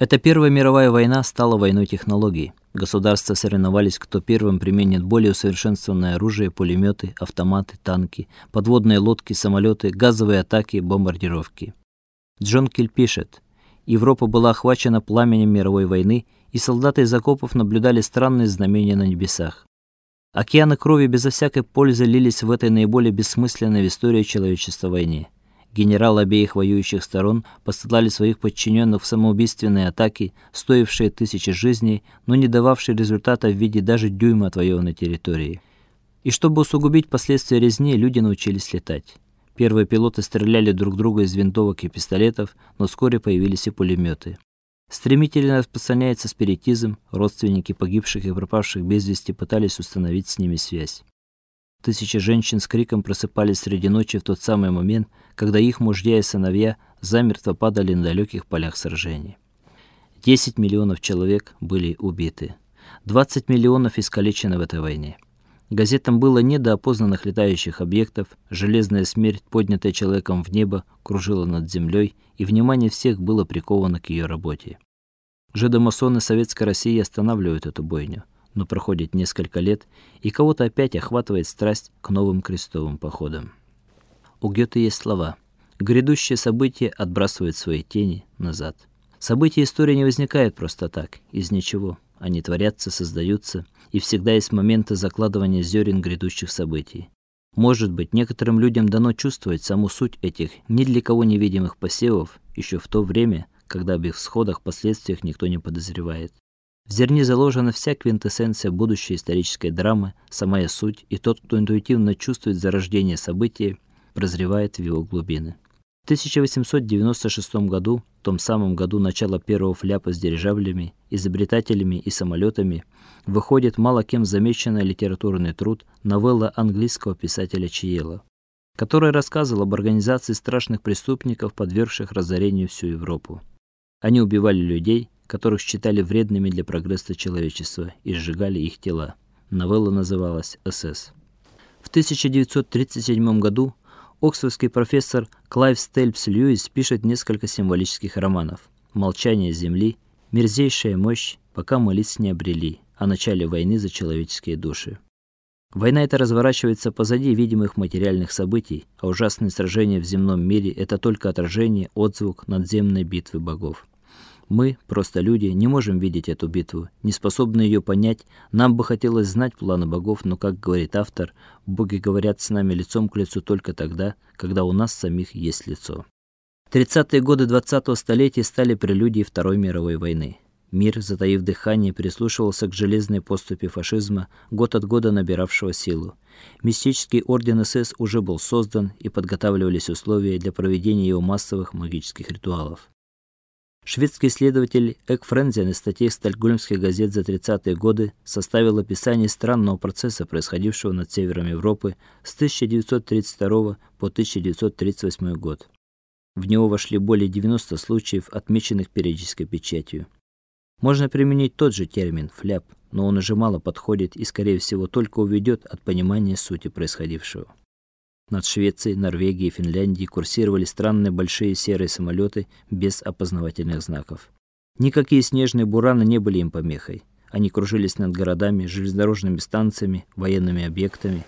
Эта Первая мировая война стала войной технологий. Государства соревновались, кто первым применит более усовершенствованное оружие, пулеметы, автоматы, танки, подводные лодки, самолеты, газовые атаки, бомбардировки. Джон Киль пишет: Европа была охвачена пламенем мировой войны, и солдаты из окопов наблюдали странные знамения на небесах. Океаны крови безо всякой пользы лились в этой наиболее бессмысленной в истории человечества войне. Генералы обеих воюющих сторон посылали своих подчиненных в самоубийственные атаки, стоившие тысячи жизней, но не дававшие результата в виде даже дюйма отвоеванной территории. И чтобы усугубить последствия резни, люди научились летать. Первые пилоты стреляли друг друга из винтовок и пистолетов, но вскоре появились и пулеметы. Стремительно распространяется спиритизм, родственники погибших и пропавших без вести пытались установить с ними связь. Тысячи женщин с криком просыпались среди ночи в тот самый момент, когда их мужья и сыновья замертво падали на далеких полях сражений. 10 миллионов человек были убиты. 20 миллионов искалечены в этой войне. Газетам было не до опознанных летающих объектов, железная смерть, поднятая человеком в небо, кружила над землей, и внимание всех было приковано к ее работе. Жидомасоны Советской России останавливают эту бойню но проходит несколько лет, и кого-то опять охватывает страсть к новым крестовым походам. У Гёте есть слова: "Грядущие события отбрасывают свои тени назад". События истории не возникают просто так, из ничего. Они творятся, создаются, и всегда есть моменты закладывания зерен грядущих событий. Может быть, некоторым людям дано чувствовать саму суть этих ни для кого невидимых посевов еще в то время, когда об их всходах, последствиях никто не подозревает. В зерне заложена вся квинтэссенция будущей исторической драмы, самая суть, и тот, кто интуитивно чувствует зарождение события, прозревает в его глубины. В 1896 году, том самом году начала первого фляпа с дирижаблями, изобретателями и самолетами, выходит мало кем замеченный литературный труд новелла английского писателя Чиела, который рассказывал об организации страшных преступников, подвергших разорению всю Европу. Они убивали людей, которых считали вредными для прогресса человечества и сжигали их тела. Новелла называлась «СС». В 1937 году оксфордский профессор Клайв Стейплз Льюис пишет несколько символических романов: Молчание земли, Мерзейшая мощь, пока мы лиц не обрели, о начале войны за человеческие души. Война эта разворачивается позади видимых материальных событий, а ужасные сражения в земном мире это только отражение, отзвук надземной битвы богов. Мы, просто люди, не можем видеть эту битву, не способны ее понять. Нам бы хотелось знать планы богов, но, как говорит автор, боги говорят с нами лицом к лицу только тогда, когда у нас самих есть лицо. 30-е годы 20-го столетия стали прелюдией Второй мировой войны. Мир, затаив дыхание, прислушивался к железной поступе фашизма, год от года набиравшего силу. Мистический орден СС уже был создан и подготавливались условия для проведения его массовых магических ритуалов. Шведский исследователь Эк Френзен из статей стокгольмских газет за 30-е годы составил описание странного процесса, происходившего над севером Европы с 1932 по 1938 год. В него вошли более 90 случаев, отмеченных периодической печатью. Можно применить тот же термин фляп, но он уже мало подходит и скорее всего только уведет от понимания сути происходившего. Над Швецией, Норвегией и Финляндией курсировали странные большие серые самолеты без опознавательных знаков. Никакие снежные бураны не были им помехой. Они кружились над городами, железнодорожными станциями, военными объектами,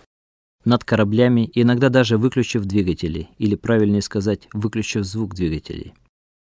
над кораблями, иногда даже выключив двигатели, или правильнее сказать, выключив звук двигателей.